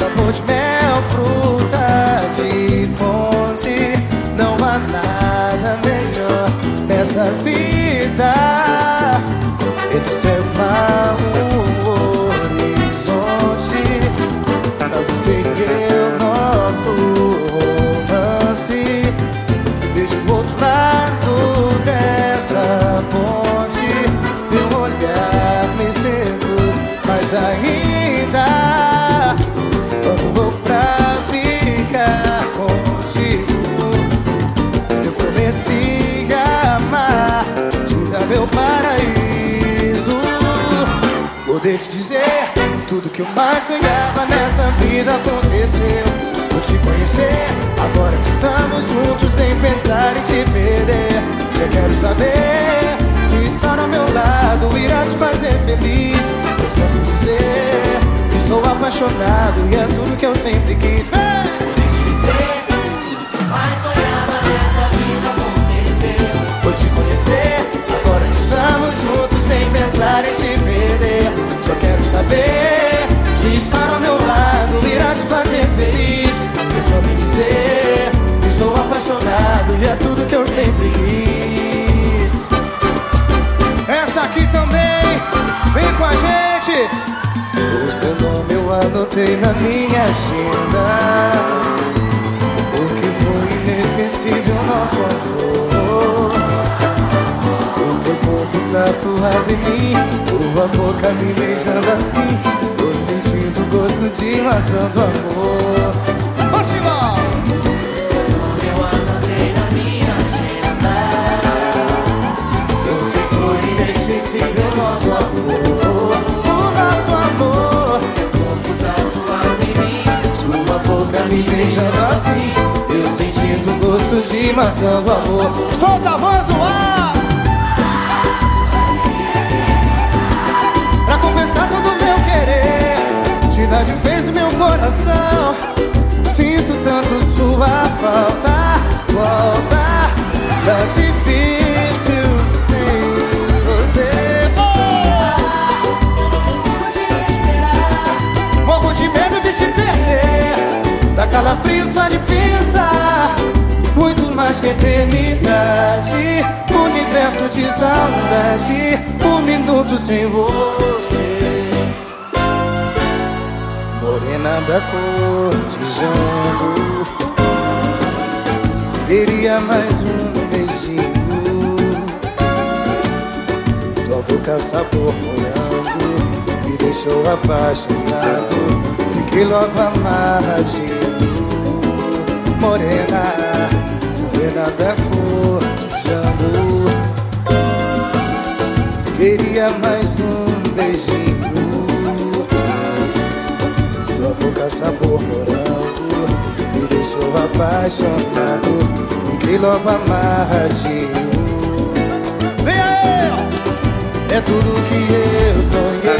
Sabor de mel, fruta de ponte Não há nada melhor nessa vida Entre céu e mar, o horizonte. Pra você que é o nosso romance. Desde o outro lado dessa ponte meu olhar me seduz, mas ainda Poder te dizer Tudo que eu mais sonhava nessa vida aconteceu. Vou te conhecer Agora que estamos juntos Nem pensar em te perder. Já quero saber Se estar ao meu lado Irá te fazer feliz. Eu só sei dizer Que estou apaixonado E é tudo que eu sempre quis. Poder te dizer Tudo que eu mais sonhava Se estar ao meu lado Irá te fazer feliz. Eu só sei dizer Que estou apaixonado E é tudo que eu sempre quis. Essa aqui também Vem com a gente. O seu nome eu anotei na minha agenda. Porque foi inesquecível nosso amor. O teu corpo tatuado em mim Tua boca me beijando assim Tô sentindo o gosto de maçã do amor. Embora! Seu nome eu anotei na minha agenda Porque foi inesquecível nosso amor. O nosso amor. Corpo tatuado em mim Sua boca me beijando assim Eu sentindo o gosto de maçã do amor. Solta a voz no ar coração. Sinto tanto sua falta. Volta Tá difícil sem você. Morro de medo de te perder. Dá calafrio só de pensar. Muito mais que eternidade. Universo de saudade Um minuto sem você Morena da cor jambo. Queria mais um beijinho. Tua boca sabor morango Me deixou apaixonado. Fiquei logo amarradinho. Morena boca sabor morango. Me deixou apaixonado Fiquei logo amarradinho. Vem aí! É tudo que eu sonhei.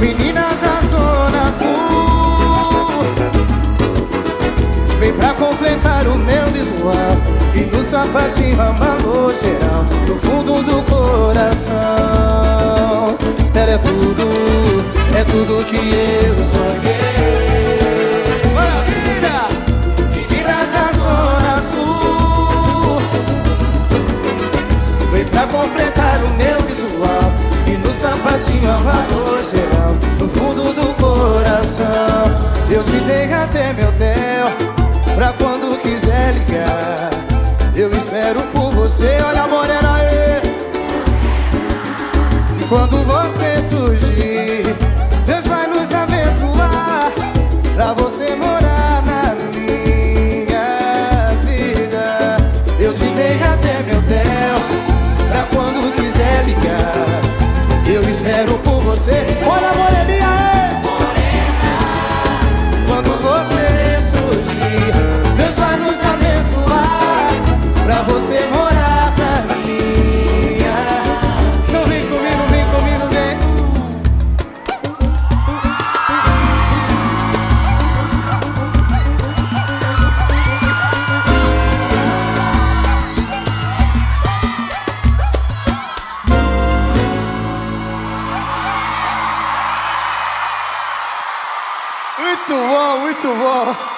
Menina da Zona Sul. Vem pra completar o meu visual. E no sapatinho amalou geral No fundo do coração Ela é tudo, é tudo que eu sonhei. Maravilha! Menina da Zona Sul. Vem pra completar o meu visual E no sapatinho amarrou geral No fundo do coração Eu te dei até meu tel Pra quando quiser ligar quando você surgir Muito bom, muito bom.